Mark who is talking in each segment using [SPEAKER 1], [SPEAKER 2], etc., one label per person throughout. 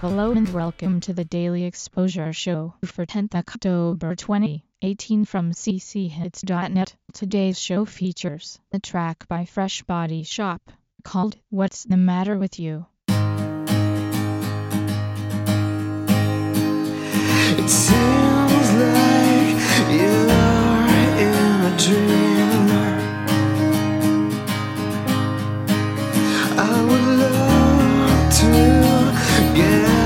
[SPEAKER 1] Hello and welcome to the Daily Exposure Show for 10th October 2018 from cchits.net. Today's show features a track by Fresh Body Shop called What's the Matter with You?
[SPEAKER 2] It seems like you're in a dream. I would love to guess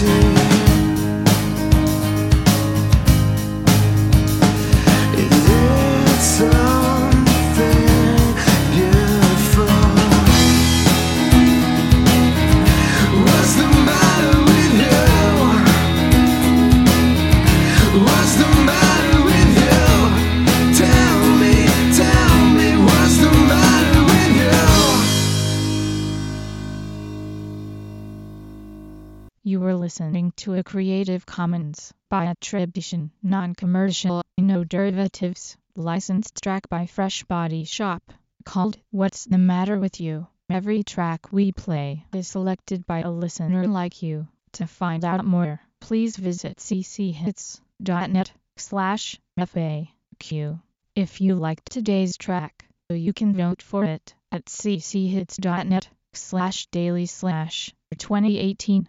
[SPEAKER 2] see.
[SPEAKER 1] You? Were listening to a Creative Commons by attribution, non-commercial, no derivatives, licensed track by Fresh Body Shop, called What's the Matter with You? Every track we play is selected by a listener like you. To find out more, please visit cchits.net slash FAQ. If you liked today's track, you can vote for it at cchits.net slash daily slash 2018